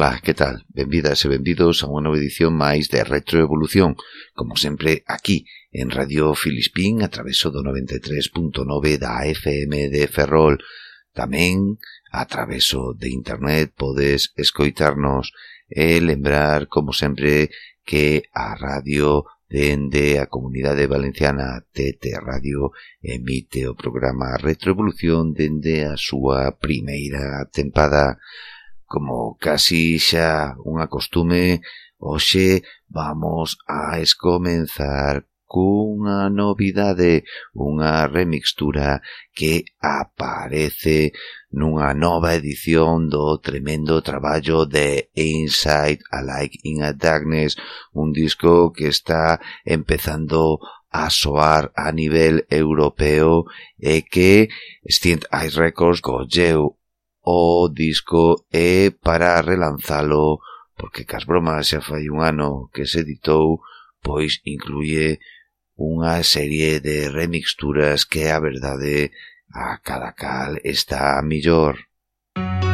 Ola, que tal? Benvidas e benvidos a unha nova edición máis de Retroevolución, como sempre aquí, en Radio Filispín, a traveso do 93.9 da FM de Ferrol. Tamén, a traveso de internet, podes escoitarnos e lembrar, como sempre, que a radio dende a Comunidade Valenciana TT Radio emite o programa Retroevolución dende a súa primeira tempada. Como casi xa unha costume, hoxe vamos a escomenzar cunha novidade, unha remixtura que aparece nunha nova edición do tremendo traballo de Inside Alike in a Darkness, un disco que está empezando a soar a nivel europeo e que Stint Ice Records colleu o disco e para relanzalo, porque cas bromas xa fai un ano que se editou, pois incluye unha serie de remixturas que a verdade a cada cal está millor. Música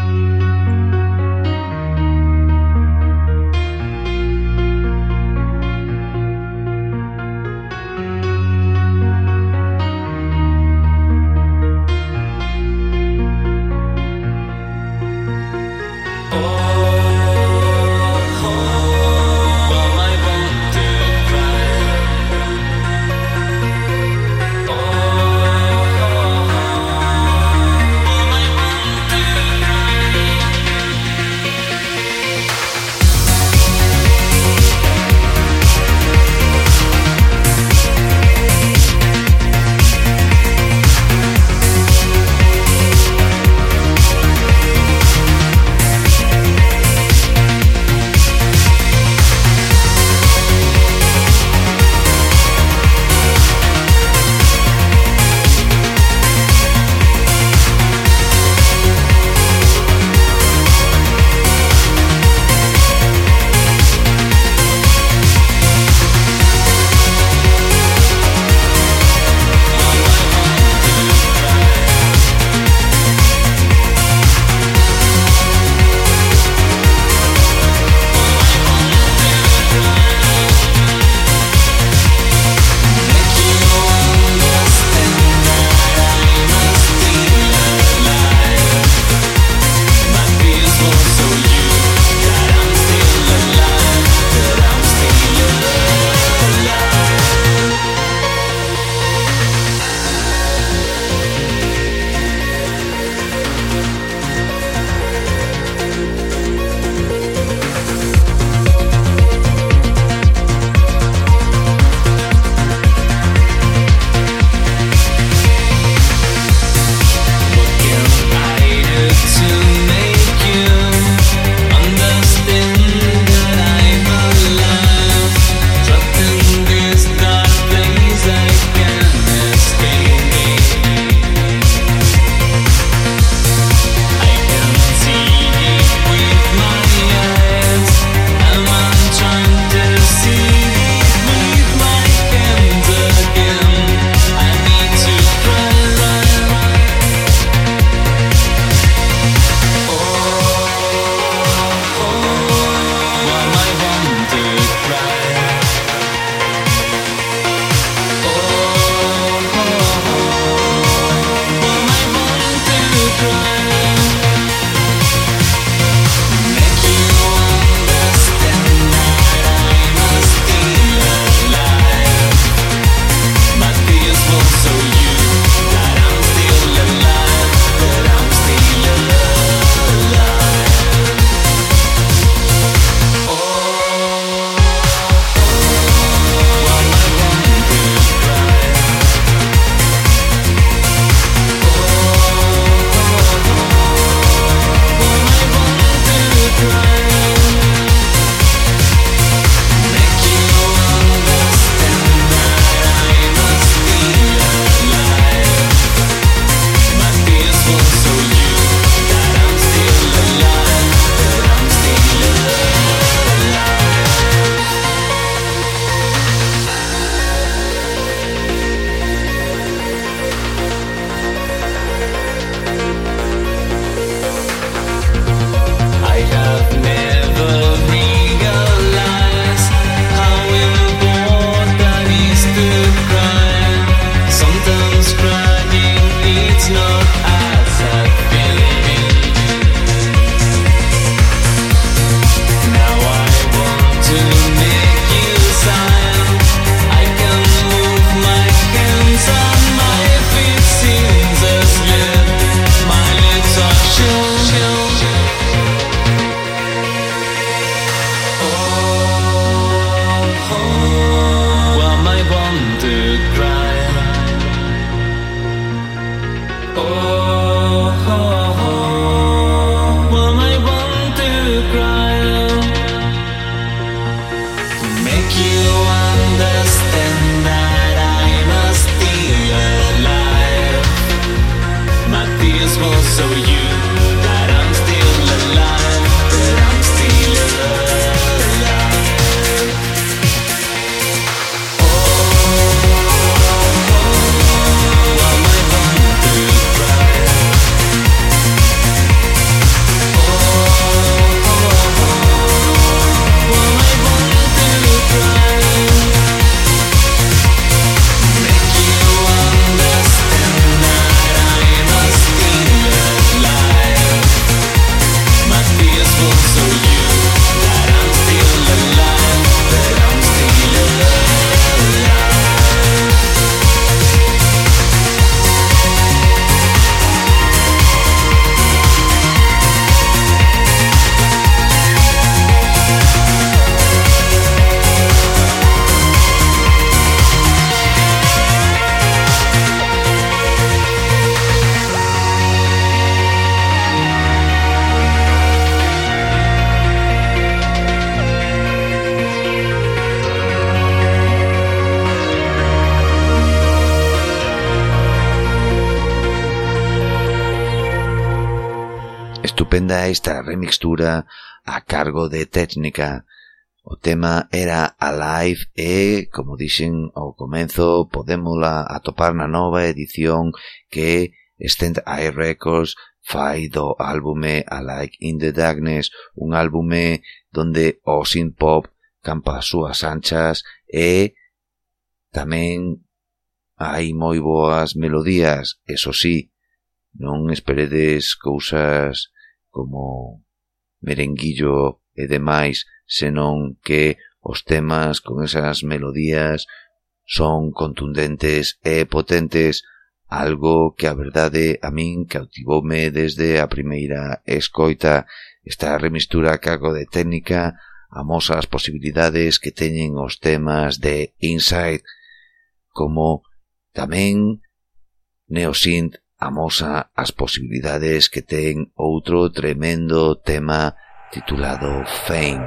era esta remixtura a cargo de Técnica. O tema era Alive e, como dixen ao comenzo, podémola atopar na nova edición que Stand Eye Records fai do álbume Alive in the Darkness, un álbume donde o synth-pop campa as súas anchas e tamén hai moi boas melodías, eso sí, non esperedes cousas como merenguillo e demais, senón que os temas con esas melodías son contundentes e potentes, algo que a verdade a min cautivoume desde a primeira escoita. Esta remistura a cargo de técnica amosa as posibilidades que teñen os temas de Inside, como tamén Neosynth amosa as posibilidades que ten outro tremendo tema titulado Fame.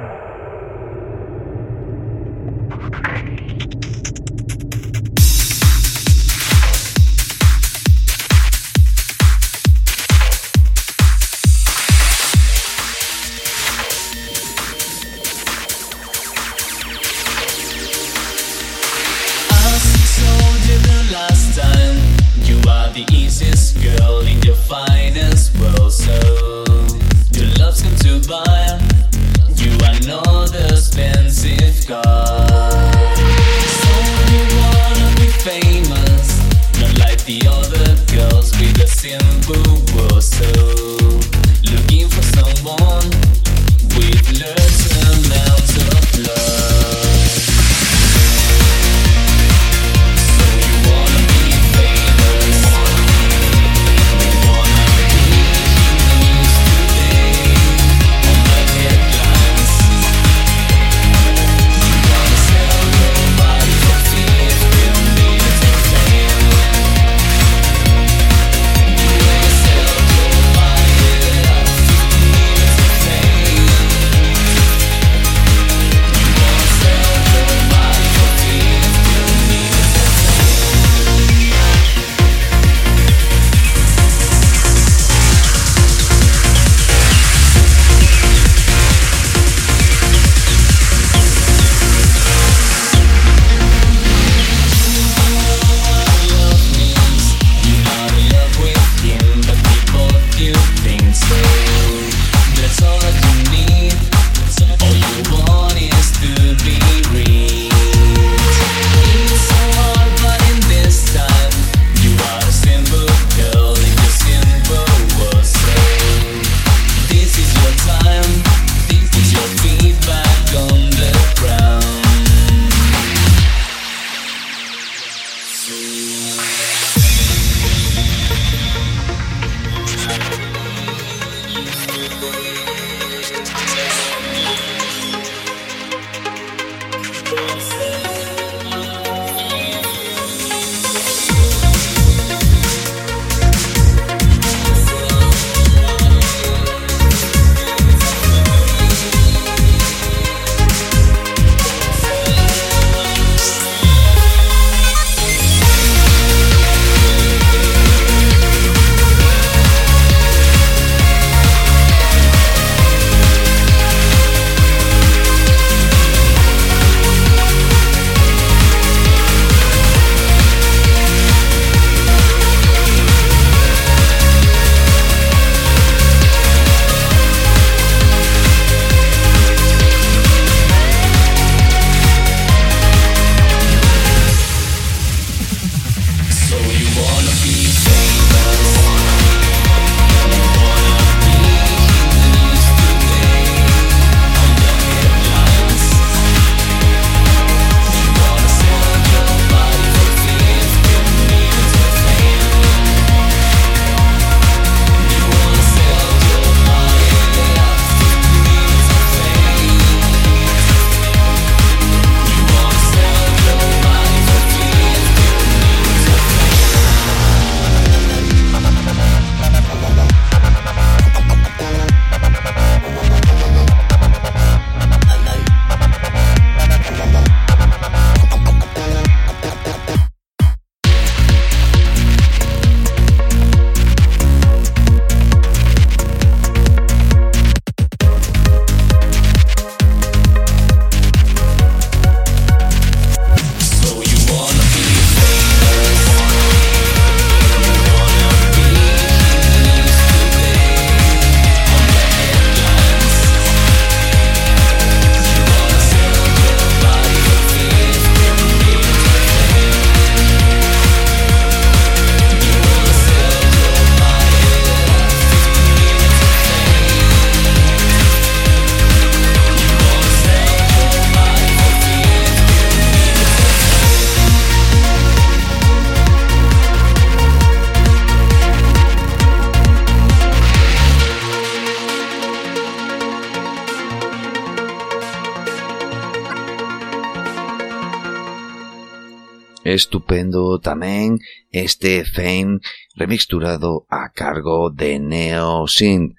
estupendo tamén este Fame remixturado a cargo de Neo Synth.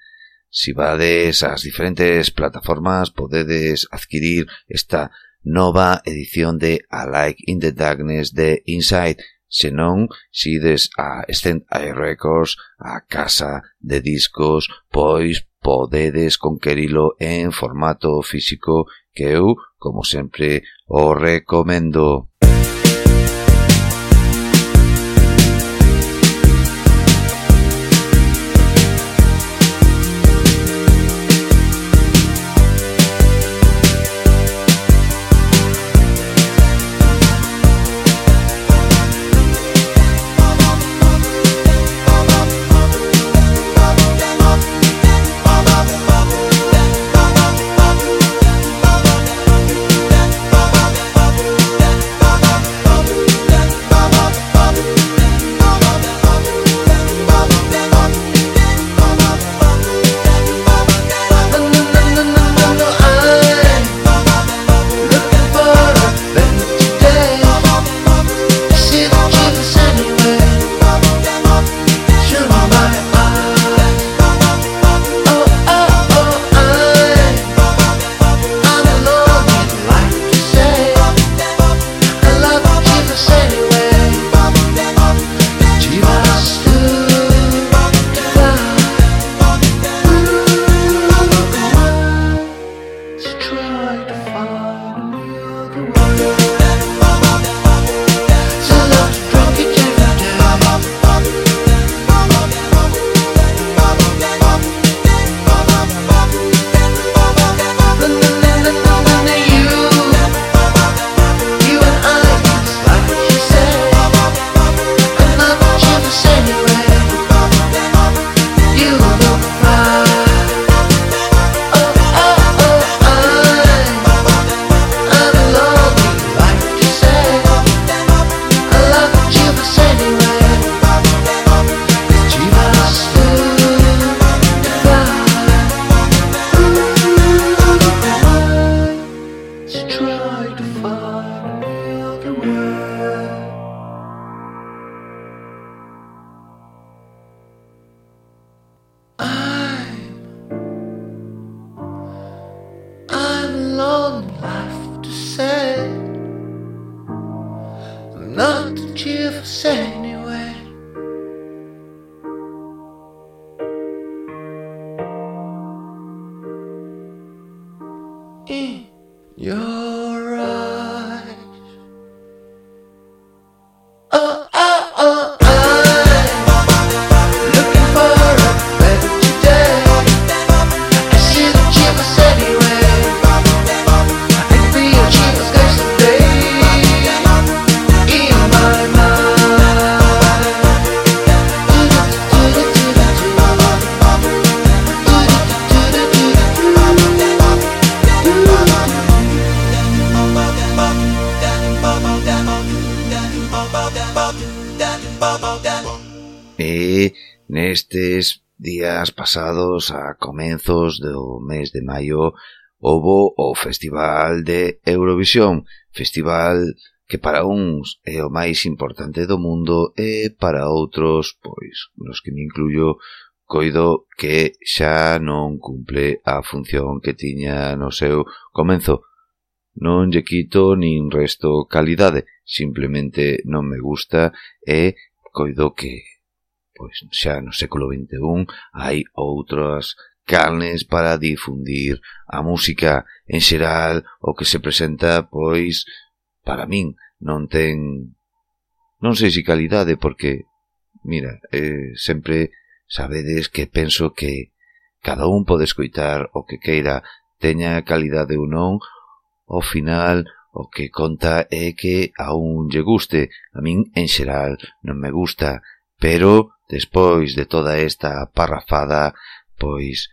Si vades ás diferentes plataformas podedes adquirir esta nova edición de A Like in the Darkness de Inside, senón se ides a Stand Eye Records, a casa de discos, pois podedes conquerilo en formato físico que eu, como sempre, o recomendo. pasados, a comenzos do mes de maio, houbo o Festival de Eurovisión, festival que para uns é o máis importante do mundo e para outros, pois, nos que me incluyo, coido que xa non cumple a función que tiña no seu comenzo. Non lle quito nin resto calidade, simplemente non me gusta e coido que pois xa no século XXI hai outras carnes para difundir a música en xeral o que se presenta pois para min non ten non sei se calidade porque mira, eh, sempre sabedes que penso que cada un pode escoitar o que queira teña calidade ou non ao final o que conta é que a un lle guste. A min en xeral non me gusta Pero, despois de toda esta parrafada, pois,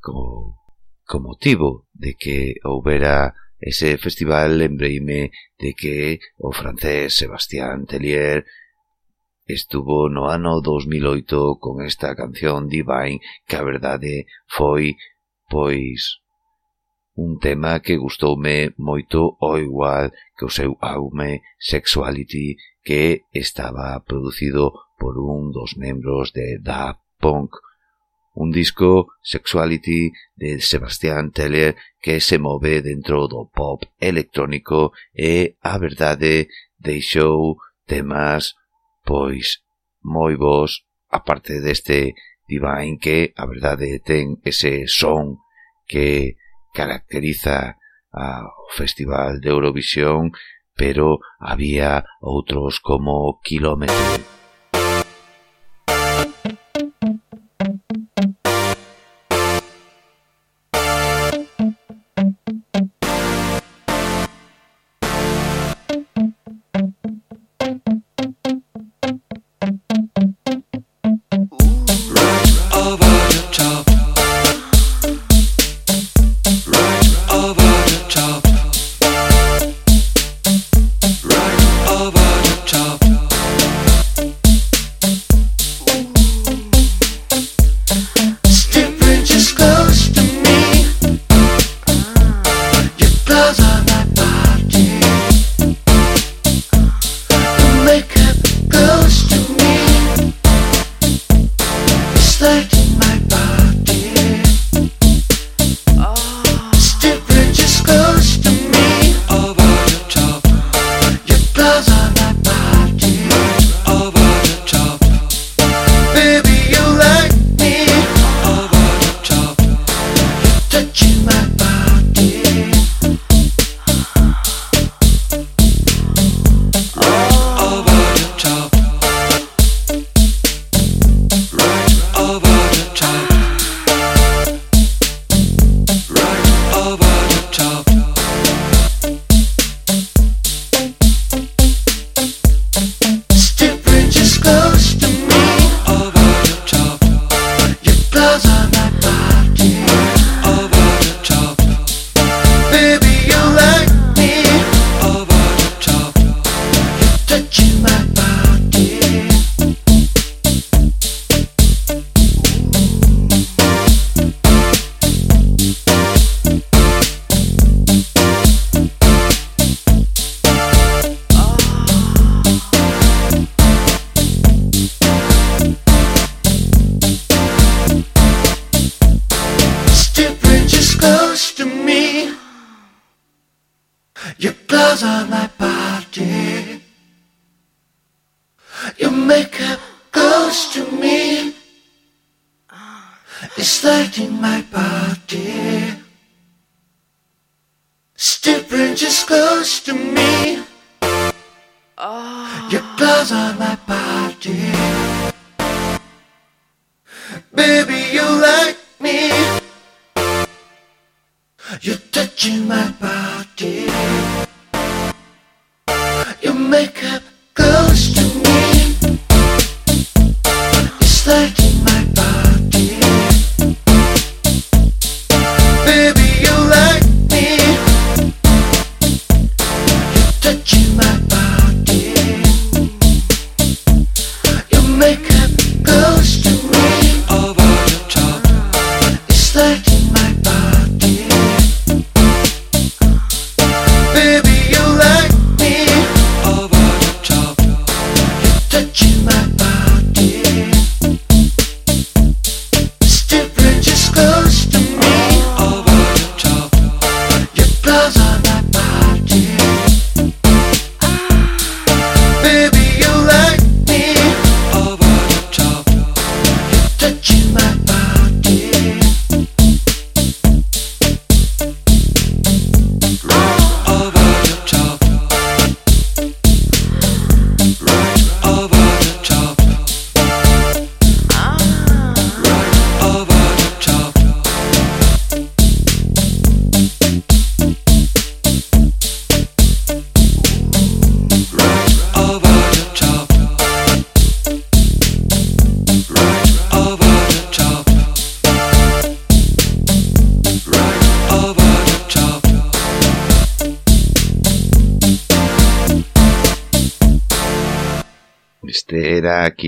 co, co motivo de que houbera ese festival, lembreime de que o francés Sebastián Tellier estuvo no ano 2008 con esta canción Divine que a verdade foi, pois, un tema que gustoume moito ao igual que o seu álbume Sexuality que estaba producido por un dos membros de Daft Punk, un disco Sexuality de Sebastián Teller que se move dentro do pop electrónico e, a verdade, deixou temas pois moi bons aparte deste Divine que, a verdade, ten ese son que caracteriza ao Festival de Eurovisión, pero había outros como Kilómetro.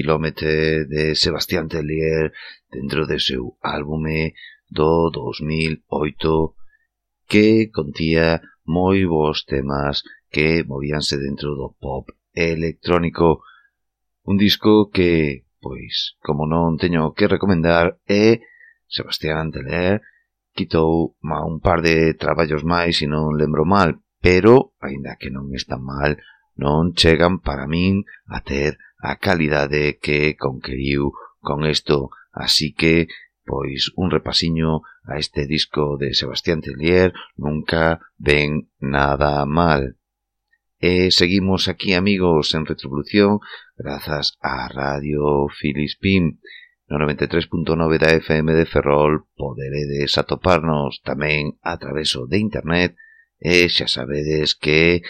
quilómetro de Sebastián Tellier dentro de seu álbume do 2008 que contía moi bons temas que movíanse dentro do pop electrónico. Un disco que, pois, como non teño que recomendar, é Sebastián Teller quitou un par de traballos máis e non lembro mal, pero, aínda que non está mal, non chegan para min a ter a calidade que conqueriu con isto, así que pois un repasiño a este disco de Sebastián Tellier nunca ven nada mal. E seguimos aquí, amigos, en Retrovolución, grazas a Radio Filispín. No 93.9 da FM de Ferrol poderedes atoparnos tamén a traveso de internet e xa sabedes que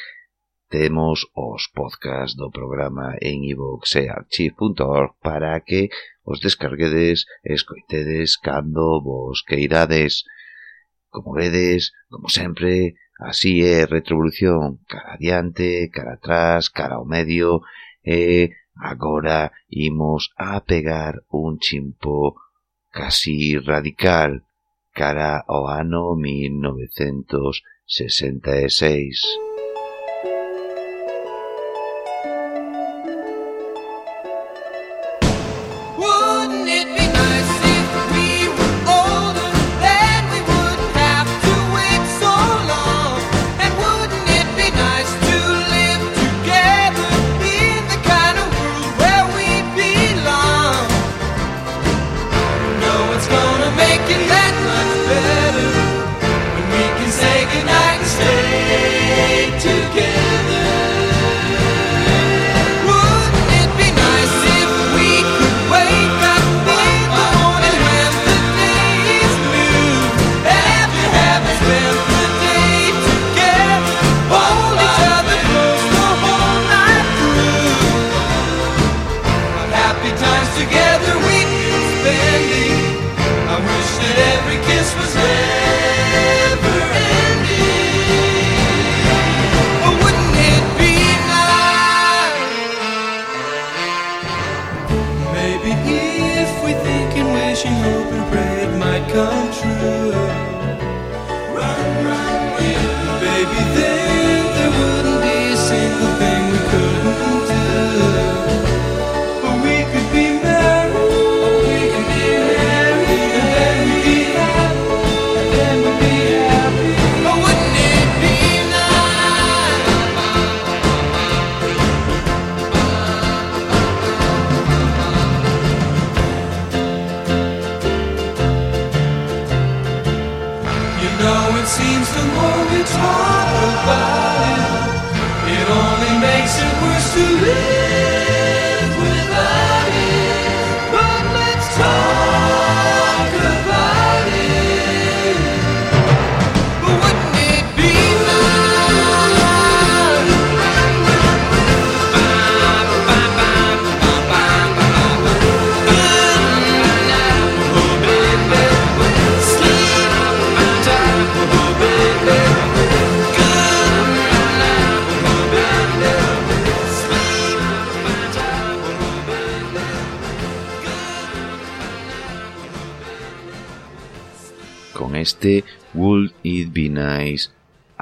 Temos os podcasts do programa en iVoox e archive.org para que os descarguedes e escoitedes cando vos queirades. Como vedes, como sempre, así é Retrovolución, cara adiante, cara atrás, cara ao medio, e agora imos a pegar un chimpo casi radical cara ao ano 1966.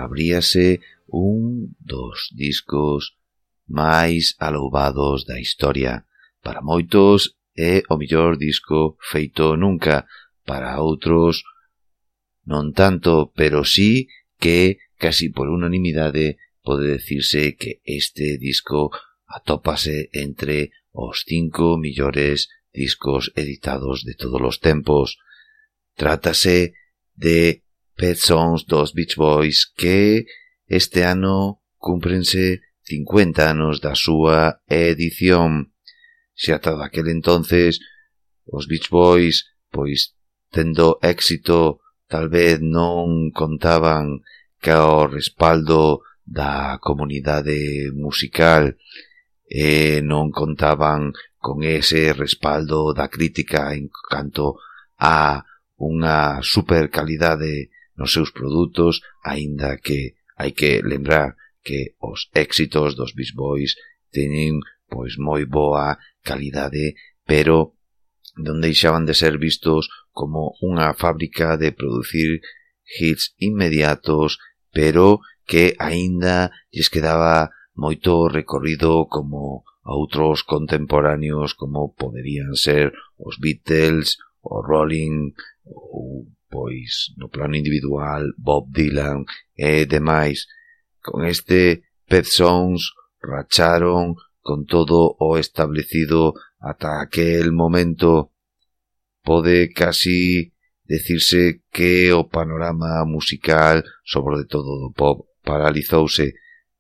abríase un dos discos máis aloubados da historia. Para moitos é o mellor disco feito nunca, para outros non tanto, pero sí que casi por unanimidade pode decirse que este disco atópase entre os cinco millores discos editados de todos os tempos. Trátase de Pet Sounds dos Beach Boys que este ano cúmprense 50 anos da súa edición. Se ata daquel entonces os Beach Boys pois tendo éxito tal vez non contaban o respaldo da comunidade musical e non contaban con ese respaldo da crítica en canto a unha supercalidade nos seus produtos, aínda que hai que lembrar que os éxitos dos Beach Boys teñen pois moi boa calidade, pero non deixaban de ser vistos como unha fábrica de producir hits inmediatos, pero que aínda lles quedaba moito recorrido como outros contemporáneos como poderían ser os Beatles, o Rolling ou pois no plano individual, Bob Dylan e demais, con este Pet Sons racharon con todo o establecido ata aquel momento. Pode casi decirse que o panorama musical, sobre todo do pop, paralizouse.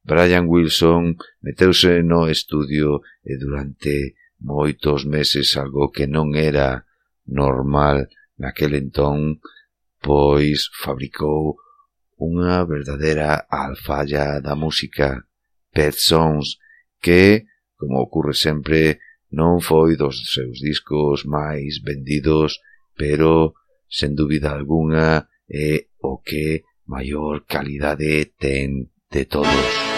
Brian Wilson meteuse no estudio e durante moitos meses algo que non era normal naquel entón pois fabricou unha verdadeira alfalla da música, Pet Sons, que, como ocurre sempre, non foi dos seus discos máis vendidos, pero, sen dúbida alguna, é o que maior calidade ten de todos.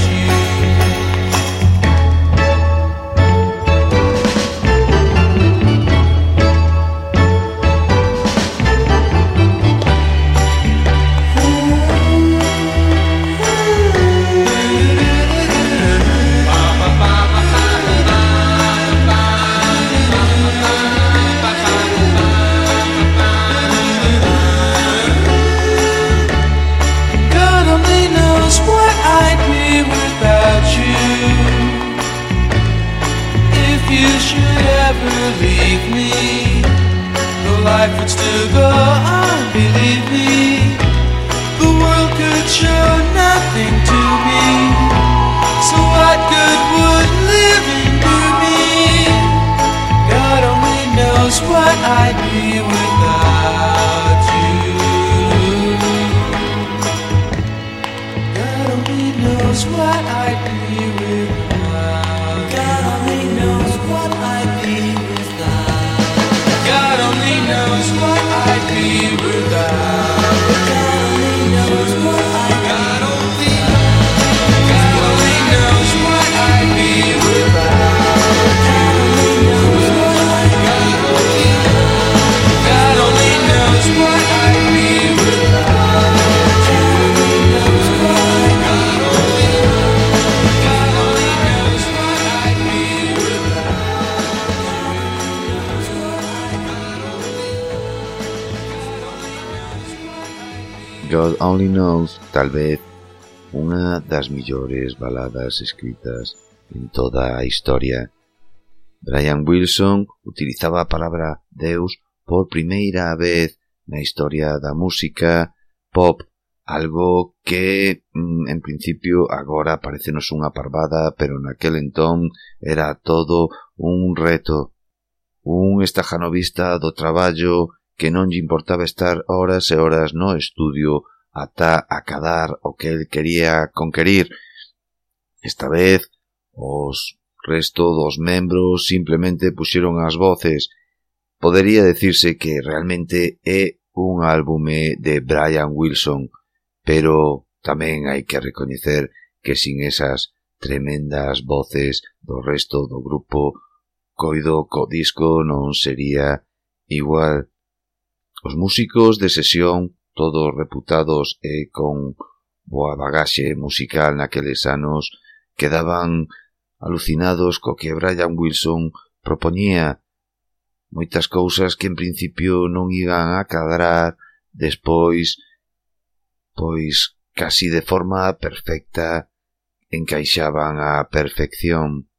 Only Knows, tal vez unha das millores baladas escritas en toda a historia. Brian Wilson utilizaba a palabra Deus por primeira vez na historia da música pop, algo que mm, en principio agora parecenos unha parvada, pero naquel entón era todo un reto. Un estajanovista do traballo que non lle importaba estar horas e horas no estudio ata acadar o que el quería conquerir. Esta vez, os resto dos membros simplemente puxeron as voces. Podería decirse que realmente é un álbume de Brian Wilson, pero tamén hai que recoñecer que sin esas tremendas voces do resto do grupo, coido co disco non sería igual. Os músicos de sesión todos reputados e con boa bagaxe musical naqueles anos, quedaban alucinados co que Brian Wilson propoñía moitas cousas que en principio non iban a cadrar despois pois casi de forma perfecta encaixaban á perfección.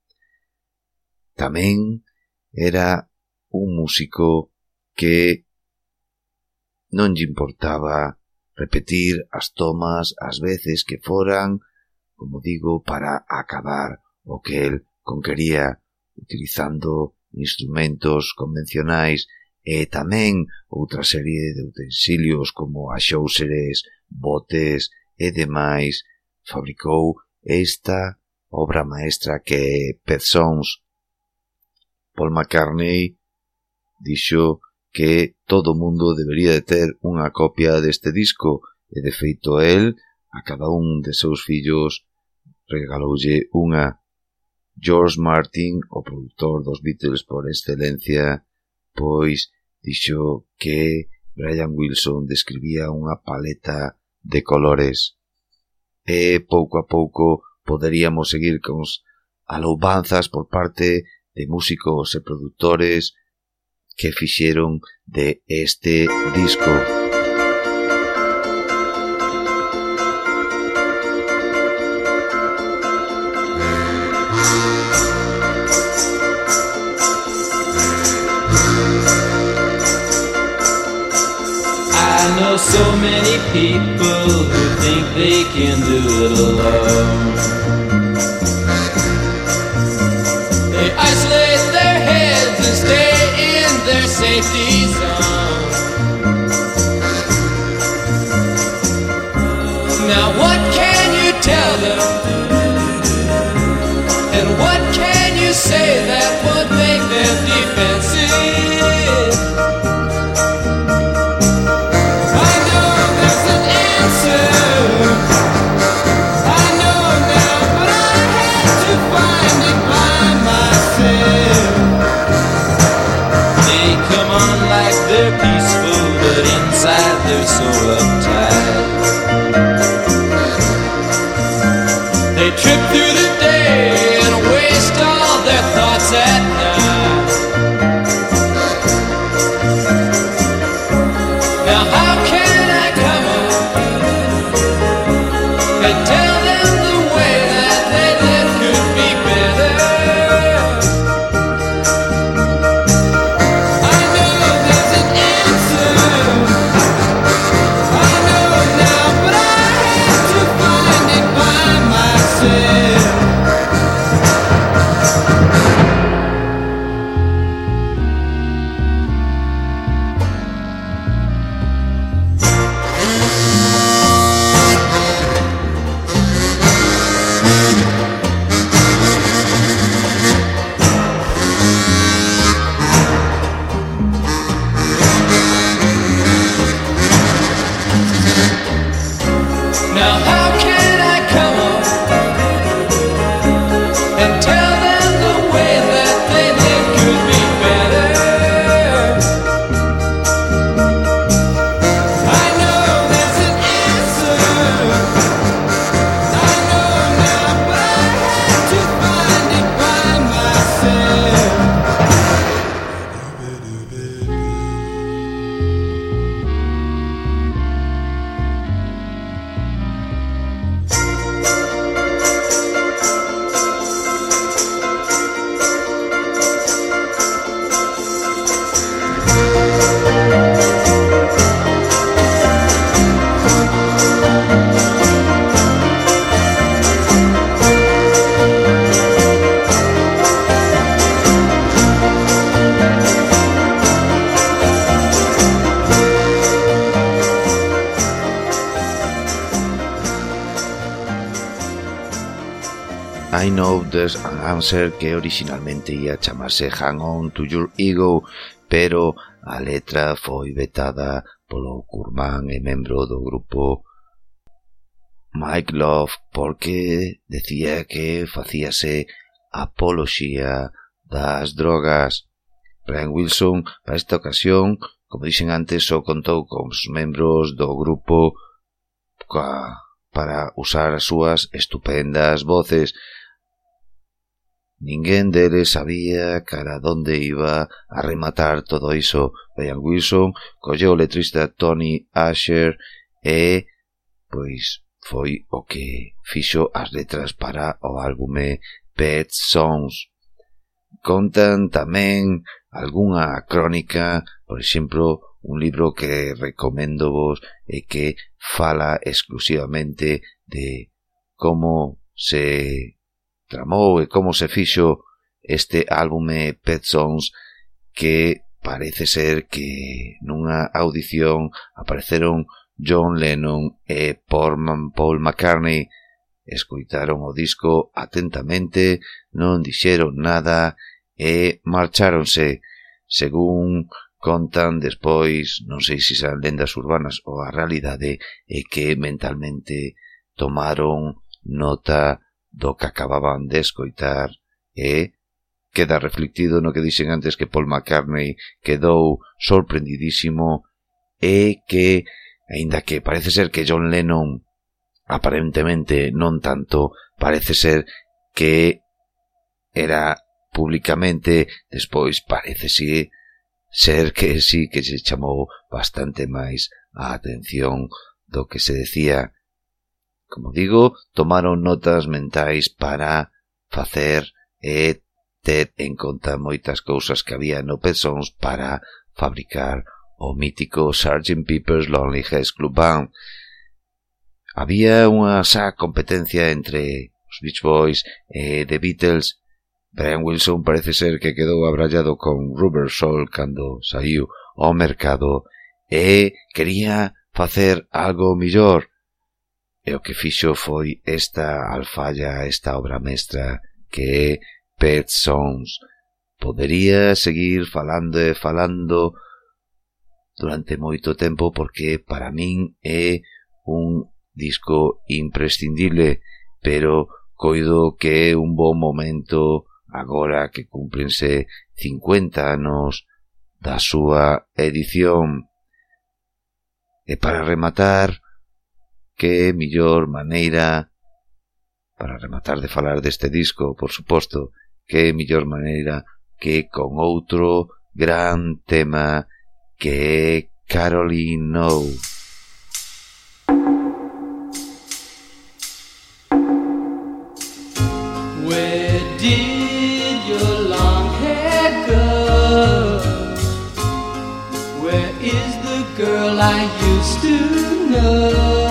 Tamén era un músico que Non lle importaba repetir as tomas as veces que foran, como digo, para acabar o que el conquería utilizando instrumentos convencionais e tamén outra serie de utensilios como axóuseres, botes e demais fabricou esta obra maestra que é Pezsons. Paul McCartney dixo que todo mundo debería de ter unha copia deste disco e de feito a el a cada un de seus fillos regaloulle unha. George Martin, o produtor dos Beatles por excelencia, pois dixo que Brian Wilson describía unha paleta de colores. E pouco a pouco poderíamos seguir con as aloubanzas por parte de músicos e produtores que fixeron de este disco. I know so many people who think they can do it alone. Trip through I know there's an answer que originalmente ia chamarse Hang on to your ego, pero a letra foi vetada polo curmán e membro do grupo Mike Love porque decía que facíase apoloxía das drogas. Brian Wilson, para esta ocasión, como dixen antes, só contou con os membros do grupo para usar as súas estupendas voces Ninguén deles sabía cara donde iba a rematar todo iso. Brian Wilson colleu o letrista Tony Asher e, pois, foi o que fixo as letras para o álbume Pet Songs. Contan tamén algunha crónica, por exemplo, un libro que recomendo vos e que fala exclusivamente de como se tramou e como se fixo este álbume Pet Sons que parece ser que nunha audición apareceron John Lennon e Paul McCartney escoitaron o disco atentamente, non dixeron nada e marcharonse. Según contan despois, non sei se serán lendas urbanas ou a realidade, é que mentalmente tomaron nota do que acababan de escoitar e queda reflectido no que dixen antes que Paul McCartney quedou sorprendidísimo e que, aínda que parece ser que John Lennon aparentemente non tanto, parece ser que era publicamente, despois parece si ser que sí que se chamou bastante máis a atención do que se decía Como digo, tomaron notas mentais para facer e ter en conta moitas cousas que había no Pezóns para fabricar o mítico Sgt. Pepper's Lonely Hearts Club Band. Había unha xa competencia entre os Beach Boys e The Beatles. Brian Wilson parece ser que quedou abrallado con Rubber Soul cando saiu ao mercado e quería facer algo millor E o que fixo foi esta alfalla, esta obra mestra que é Pet Sons. Podería seguir falando e falando durante moito tempo porque para min é un disco imprescindible, pero coido que é un bom momento agora que cúmplense 50 anos da súa edición. E para rematar, que millor maneira para rematar de falar deste disco, por suposto, que millor maneira que con outro gran tema que é Caroline No. I used to know?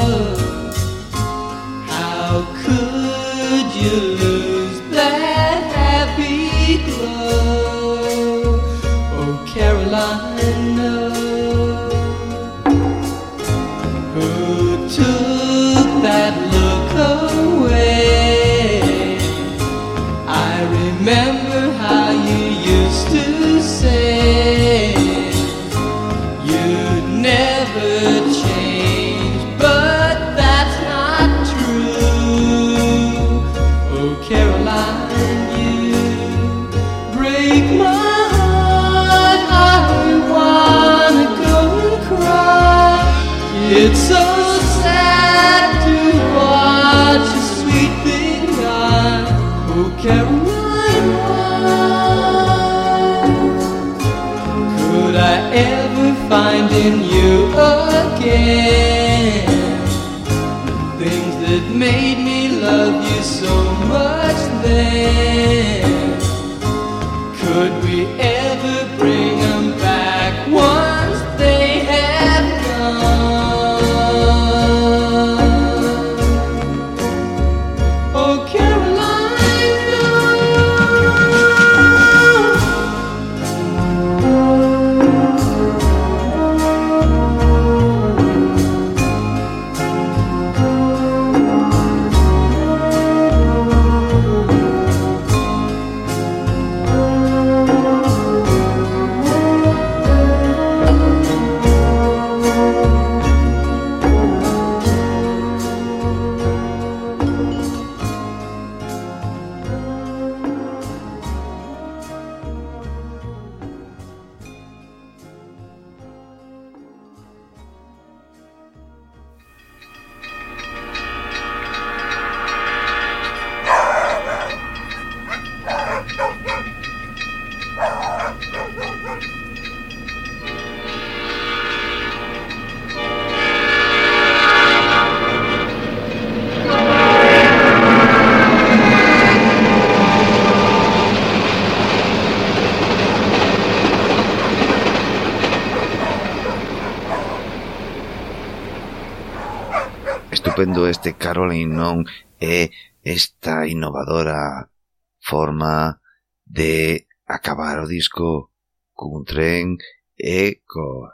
estupendo este Caroline non é esta innovadora forma de acabar o disco cun tren e cos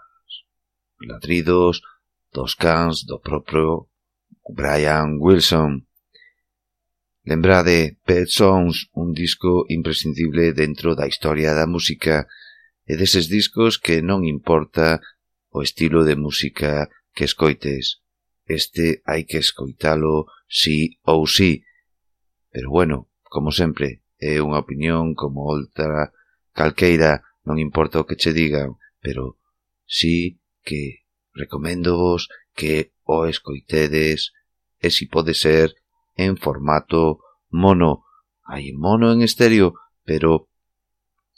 ladridos dos cans do propio Brian Wilson. Lembrade, Pet Sounds, un disco imprescindible dentro da historia da música e deses discos que non importa o estilo de música que escoites este hai que escoitalo sí ou sí. Pero bueno, como sempre, é unha opinión como outra calqueira, non importa o que che digan, pero sí que recomendo vos que o escoitedes e si pode ser en formato mono. Hai mono en estéreo, pero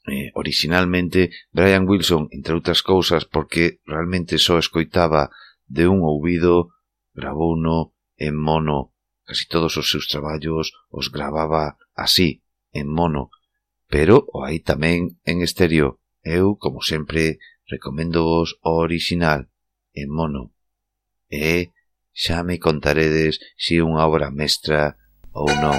eh, originalmente Brian Wilson, entre outras cousas, porque realmente só escoitaba de un ouvido Gravouno en mono. Casi todos os seus traballos os gravaba así, en mono, pero o hai tamén en estéreo. Eu, como sempre, recomendo vos o original, en mono. E xa me contaredes se si é unha obra mestra ou non.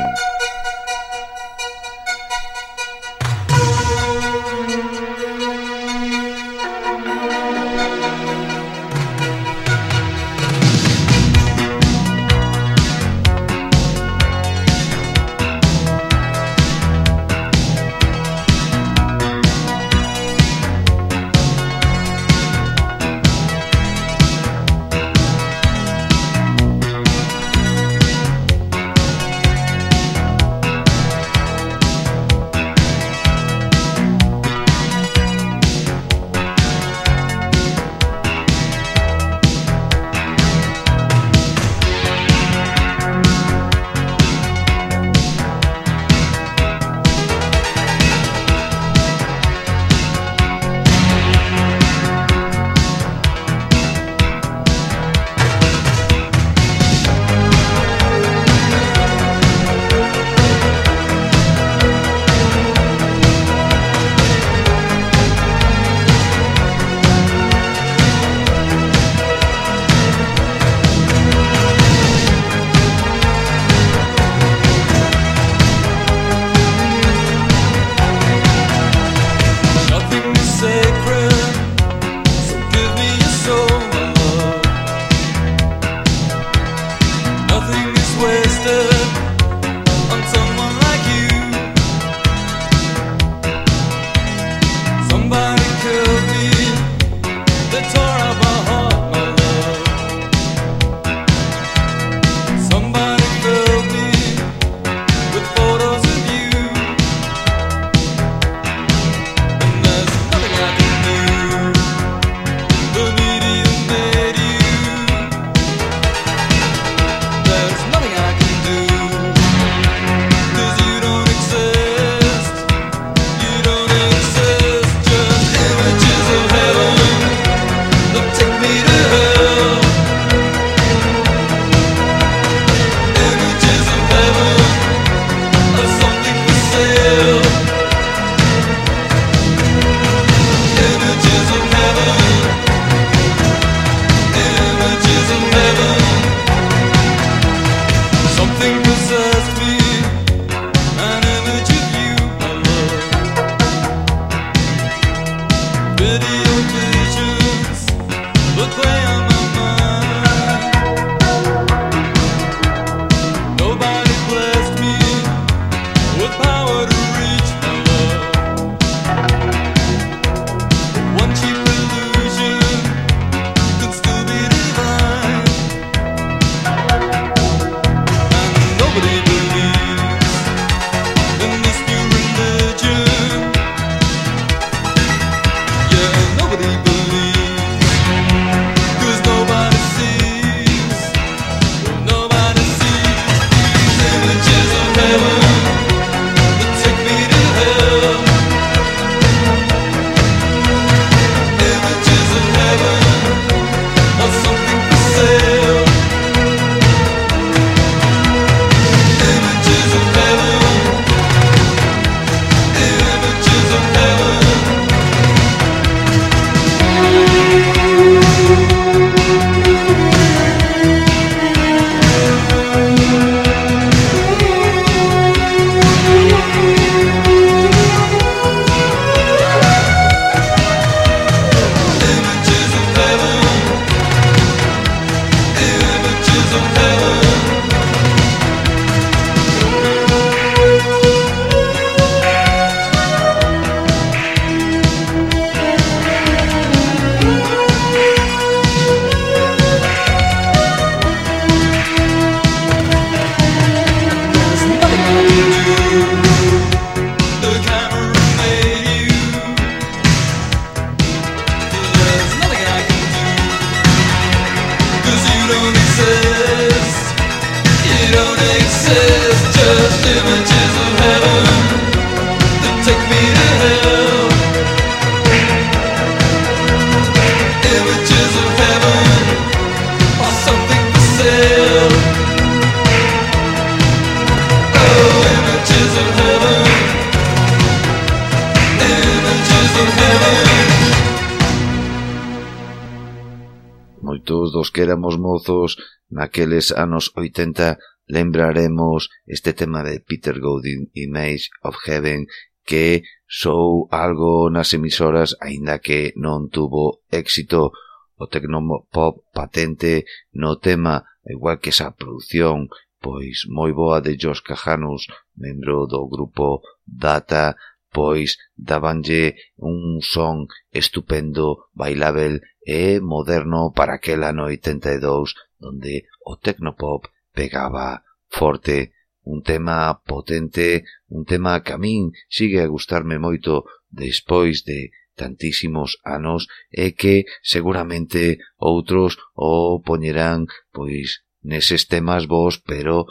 prezos naqueles anos 80 lembraremos este tema de Peter Godin Image of Heaven que sou algo nas emisoras aínda que non tuvo éxito. O tecnopop patente no tema igual que esa produción pois moi boa de Josh Cajanus, membro do grupo Data pois dabanlle un son estupendo, bailábel e moderno para aquela no 82, donde o tecnopop pegaba forte, un tema potente, un tema que a min sigue a gustarme moito despois de tantísimos anos e que seguramente outros o poñerán pois neses temas vos, pero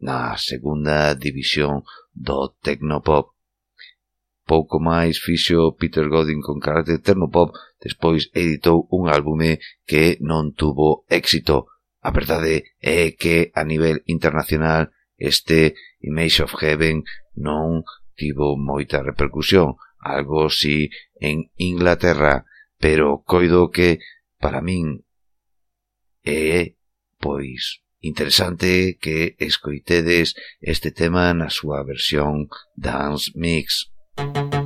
na segunda división do Tecnopop. Pouco máis fixo Peter Godin con carácter terno pop, despois editou un álbume que non tuvo éxito. A verdade é que a nivel internacional este Image of Heaven non tivo moita repercusión, algo si en Inglaterra, pero coido que para min é pois interesante que escoitedes este tema na súa versión Dance Mix. Thank you.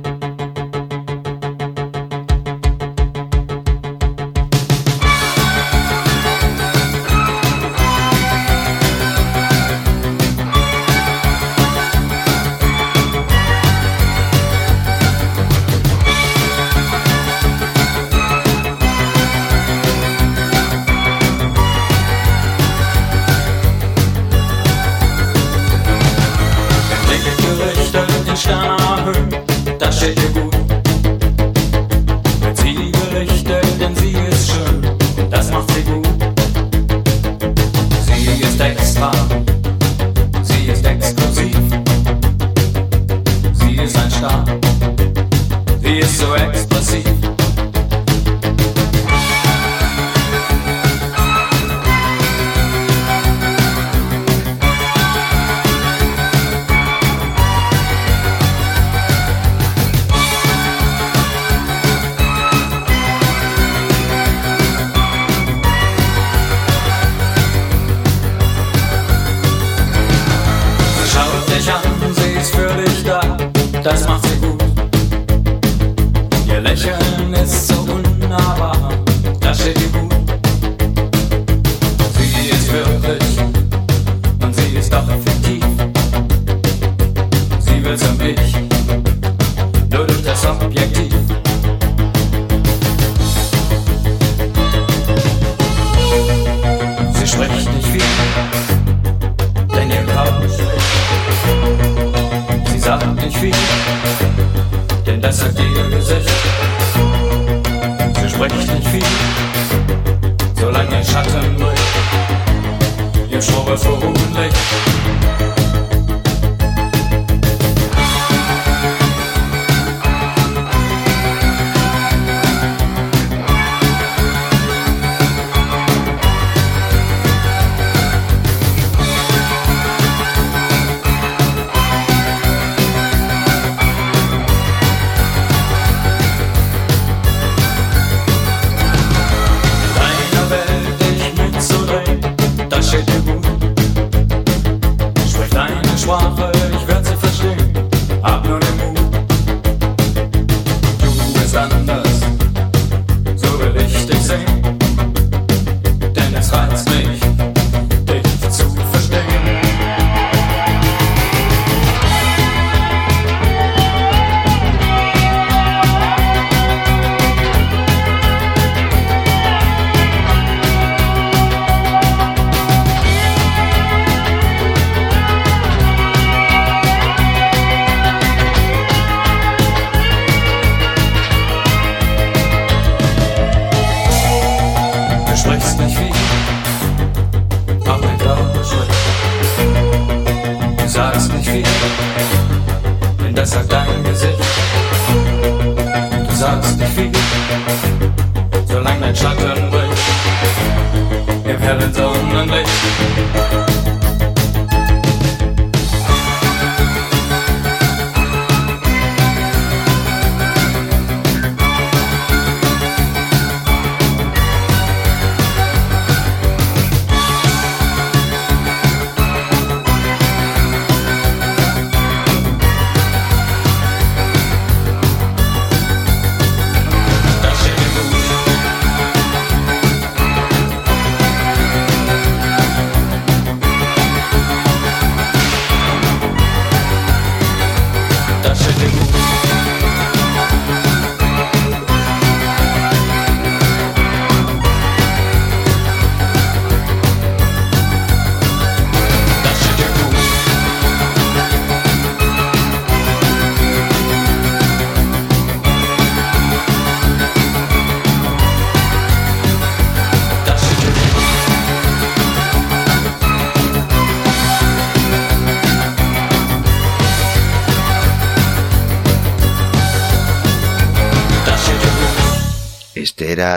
sprecht nicht viel, solange Schatten bricht. Ihr Schrauber verholen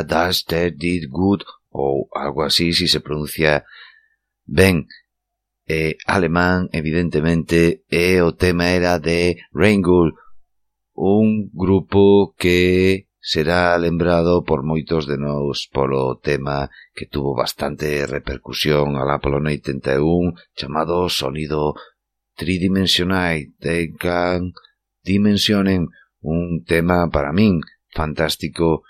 Das does that did good ou algo así si se pronuncia ben. Eh, alemán, evidentemente, e o tema era de Rheingold, un grupo que será lembrado por moitos de nós polo tema que tuvo bastante repercusión alá polo 81 chamado Sonido Tridimensional. De Can Dimensionen un tema para min fantástico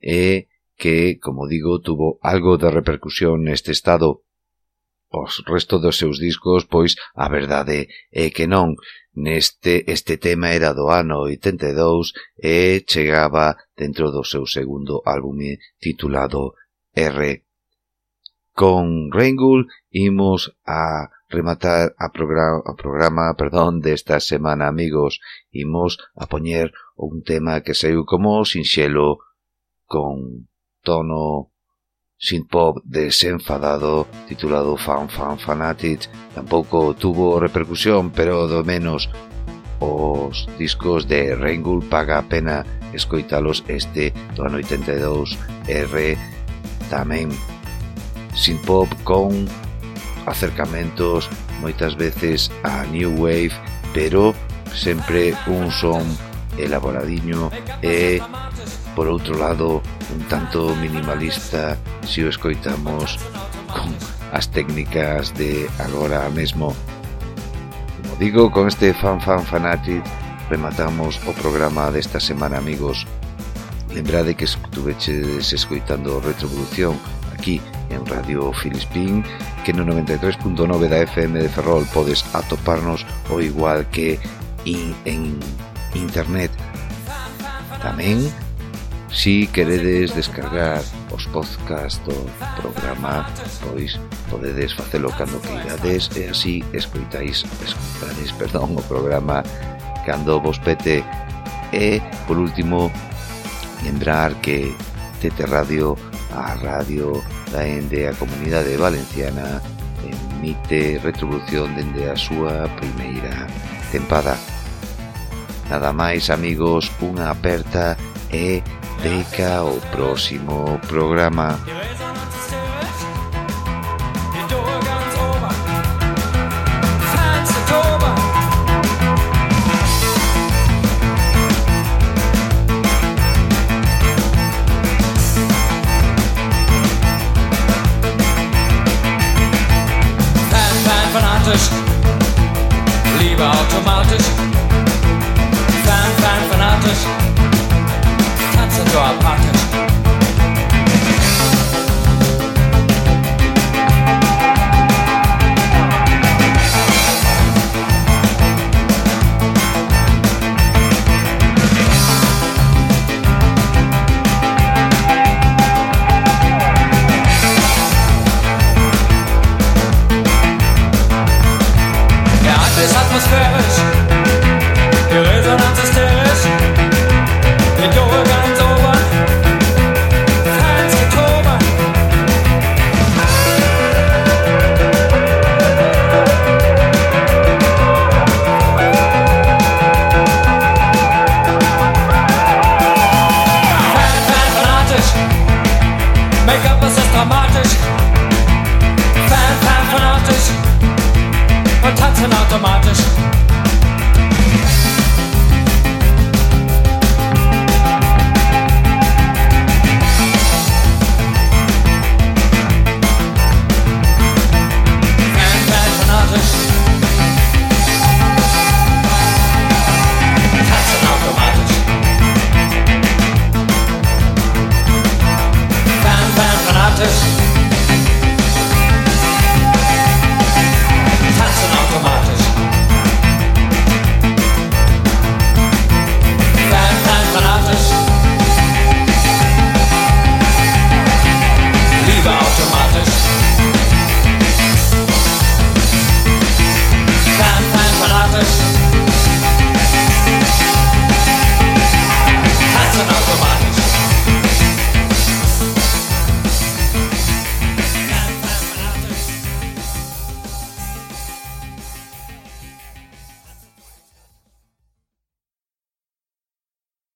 e que, como digo, tuvo algo de repercusión neste estado. Os resto dos seus discos, pois, a verdade é que non. Neste este tema era do ano 82 e chegaba dentro do seu segundo álbume titulado R. Con Rengul imos a rematar a programa, a programa perdón, desta semana, amigos. Imos a poñer un tema que saiu como sinxelo con tono synth-pop desenfadado titulado Fan Fan Fanatic. Tampouco tuvo repercusión, pero do menos os discos de Rengul paga a pena escoitalos este do ano 82 R tamén synth-pop con acercamentos moitas veces a New Wave pero sempre un son elaboradiño e por outro lado un tanto minimalista se o escoitamos con as técnicas de agora mesmo. Como digo, con este Fan Fan Fanatic rematamos o programa desta semana, amigos. Lembrade que estuveches escoitando Retrovolución aquí en Radio Filispín que no 93.9 da FM de Ferrol podes atoparnos o igual que in, en internet tamén Si queredes descargar os podcasts do programa, pois podedes facelo cando queirades e así escoitáis, escoitades, perdón, o programa cando vos pete. E, por último, lembrar que Tete Radio, a radio da Ende a Comunidade Valenciana, emite retribución dende a súa primeira tempada. Nada máis, amigos, unha aperta e Deca o próximo programa. fanatisch, lieber automatisch, fan, fan, fanatisch. listen I our podcast.